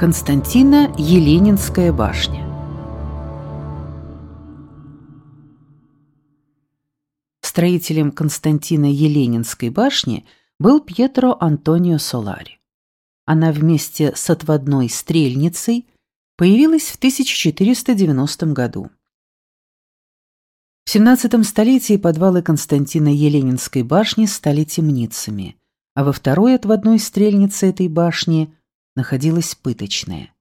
Константина Еленинская башня Строителем Константина Еленинской башни был Пьетро Антонио Солари. Она вместе с отводной стрельницей появилась в 1490 году. В XVII столетии подвалы Константина Еленинской башни стали темницами, а во второй отводной стрельнице этой башни находилась пыточная.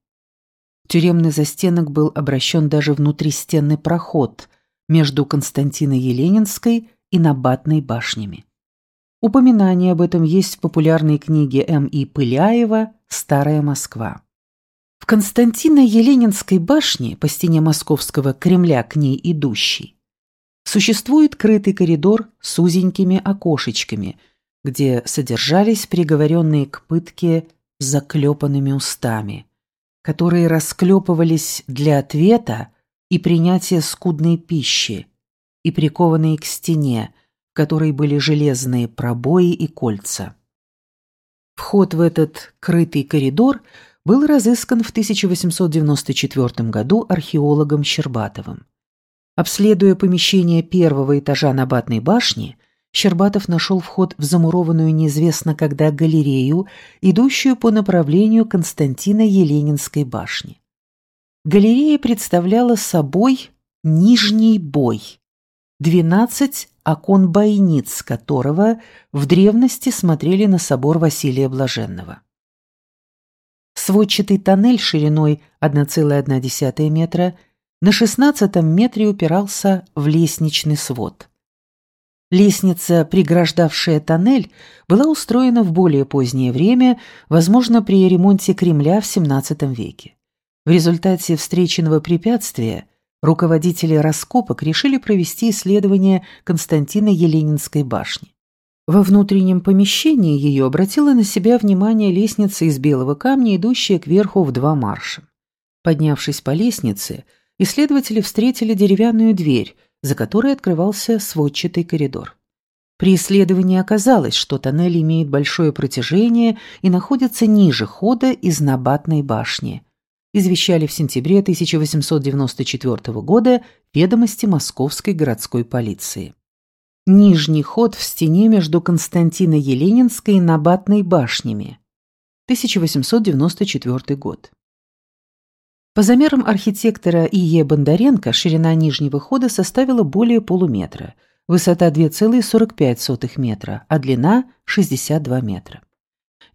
Тюремный застенок был обращен даже внутристенный проход между Константино-Еленинской и Набатной башнями. Упоминание об этом есть в популярной книге М.И. Пыляева «Старая Москва». В Константино-Еленинской башне, по стене московского Кремля к ней идущей, существует крытый коридор с узенькими окошечками, где содержались приговоренные к пытке заклепанными устами, которые расклепывались для ответа и принятия скудной пищи, и прикованные к стене, в которой были железные пробои и кольца. Вход в этот крытый коридор был разыскан в 1894 году археологом Щербатовым. Обследуя помещение первого этажа Набатной башни, Щербатов нашел вход в замурованную неизвестно когда галерею, идущую по направлению Константина Еленинской башни. Галерея представляла собой нижний бой, двенадцать окон бойниц которого в древности смотрели на собор Василия Блаженного. Сводчатый тоннель шириной 1,1 метра – на шестнадцатом метре упирался в лестничный свод. Лестница, преграждавшая тоннель, была устроена в более позднее время, возможно, при ремонте Кремля в XVII веке. В результате встреченного препятствия руководители раскопок решили провести исследование Константина Еленинской башни. Во внутреннем помещении ее обратила на себя внимание лестница из белого камня, идущая кверху в два марша. Поднявшись по лестнице, исследователи встретили деревянную дверь, за которой открывался сводчатый коридор. При исследовании оказалось, что тоннель имеет большое протяжение и находится ниже хода из Набатной башни. Извещали в сентябре 1894 года ведомости Московской городской полиции. Нижний ход в стене между Константино-Еленинской и Набатной башнями. 1894 год. По замерам архитектора И.Е. Бондаренко ширина нижнего хода составила более полуметра, высота 2,45 метра, а длина 62 метра.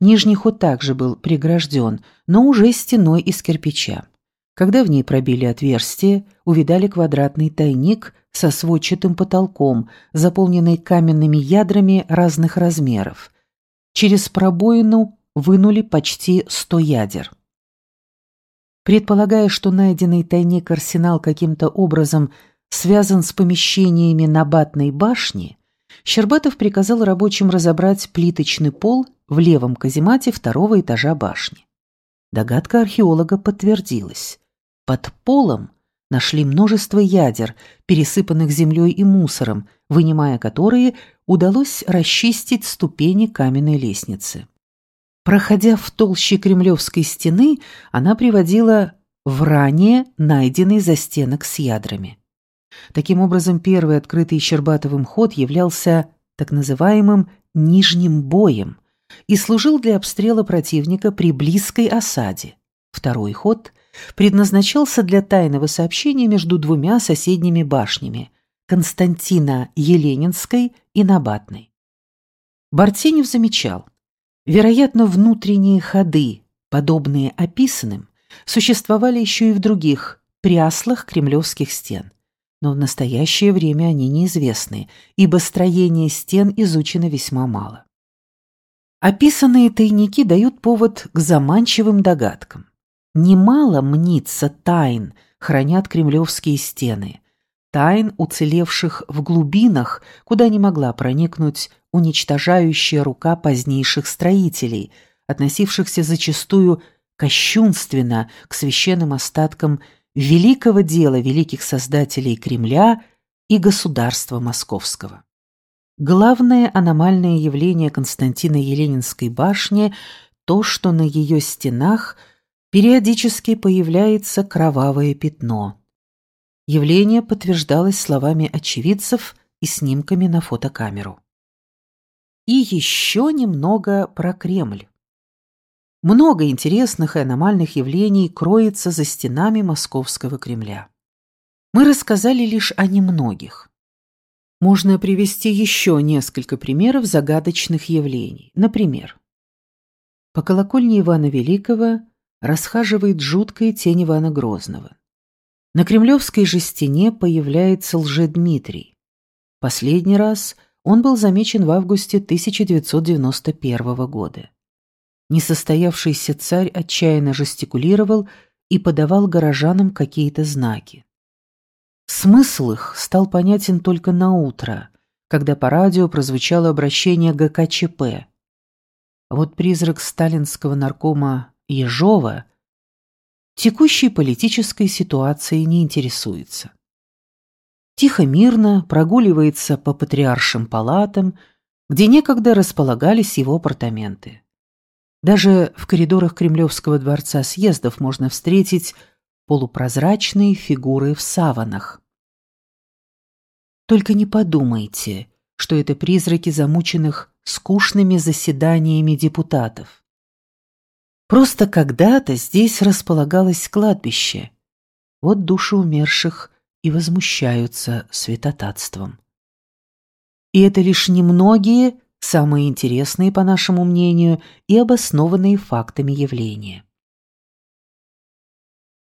Нижний ход также был прегражден, но уже стеной из кирпича. Когда в ней пробили отверстие, увидали квадратный тайник со сводчатым потолком, заполненный каменными ядрами разных размеров. Через пробоину вынули почти 100 ядер. Предполагая, что найденный тайник арсенал каким-то образом связан с помещениями Набатной башни, Щербатов приказал рабочим разобрать плиточный пол в левом каземате второго этажа башни. Догадка археолога подтвердилась. Под полом нашли множество ядер, пересыпанных землей и мусором, вынимая которые удалось расчистить ступени каменной лестницы. Проходя в толще Кремлевской стены, она приводила в ранее найденный застенок с ядрами. Таким образом, первый открытый Щербатовым ход являлся так называемым «нижним боем» и служил для обстрела противника при близкой осаде. Второй ход предназначался для тайного сообщения между двумя соседними башнями – Константина Еленинской и Набатной. Бартенев замечал – Вероятно, внутренние ходы, подобные описанным, существовали еще и в других пряслах кремлевских стен. Но в настоящее время они неизвестны, ибо строение стен изучено весьма мало. Описанные тайники дают повод к заманчивым догадкам. Немало мнится тайн хранят кремлевские стены, тайн, уцелевших в глубинах, куда не могла проникнуть уничтожающая рука позднейших строителей, относившихся зачастую кощунственно к священным остаткам великого дела великих создателей Кремля и государства московского. Главное аномальное явление Константина Еленинской башни – то, что на ее стенах Периодически появляется кровавое пятно. Явление подтверждалось словами очевидцев и снимками на фотокамеру. И еще немного про Кремль. Много интересных и аномальных явлений кроется за стенами Московского Кремля. Мы рассказали лишь о немногих. Можно привести еще несколько примеров загадочных явлений. Например, по колокольне Ивана Великого расхаживает жуткая тень Ивана Грозного. На кремлевской же стене появляется Лжедмитрий. Последний раз он был замечен в августе 1991 года. Несостоявшийся царь отчаянно жестикулировал и подавал горожанам какие-то знаки. Смысл их стал понятен только на утро, когда по радио прозвучало обращение ГКЧП. Вот призрак сталинского наркома Ежова текущей политической ситуацией не интересуется. Тихо-мирно прогуливается по патриаршим палатам, где некогда располагались его апартаменты. Даже в коридорах Кремлевского дворца съездов можно встретить полупрозрачные фигуры в саванах. Только не подумайте, что это призраки замученных скучными заседаниями депутатов. Просто когда-то здесь располагалось кладбище. Вот души умерших и возмущаются святотатством. И это лишь немногие, самые интересные, по нашему мнению, и обоснованные фактами явления.